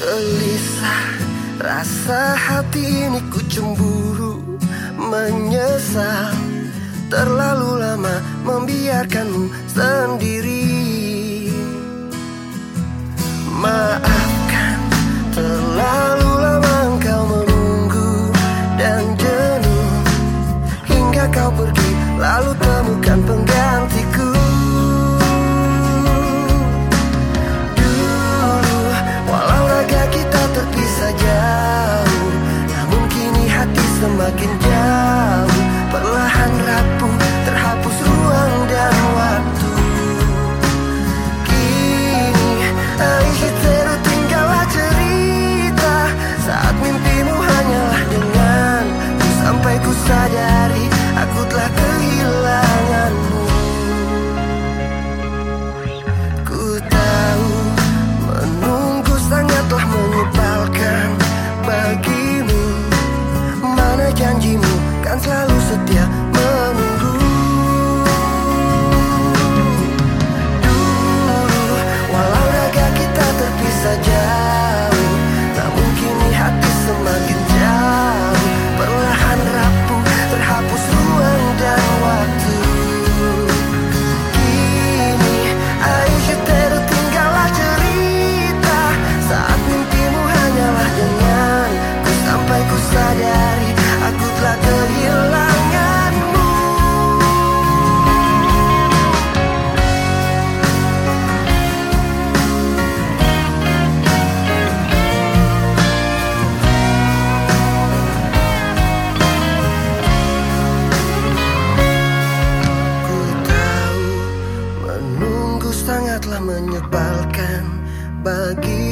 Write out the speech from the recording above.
Gelisah rasa hati ini ku cemburu Menyesal. Terlalu lama membiarkanmu sendiri. menyebalkan bagi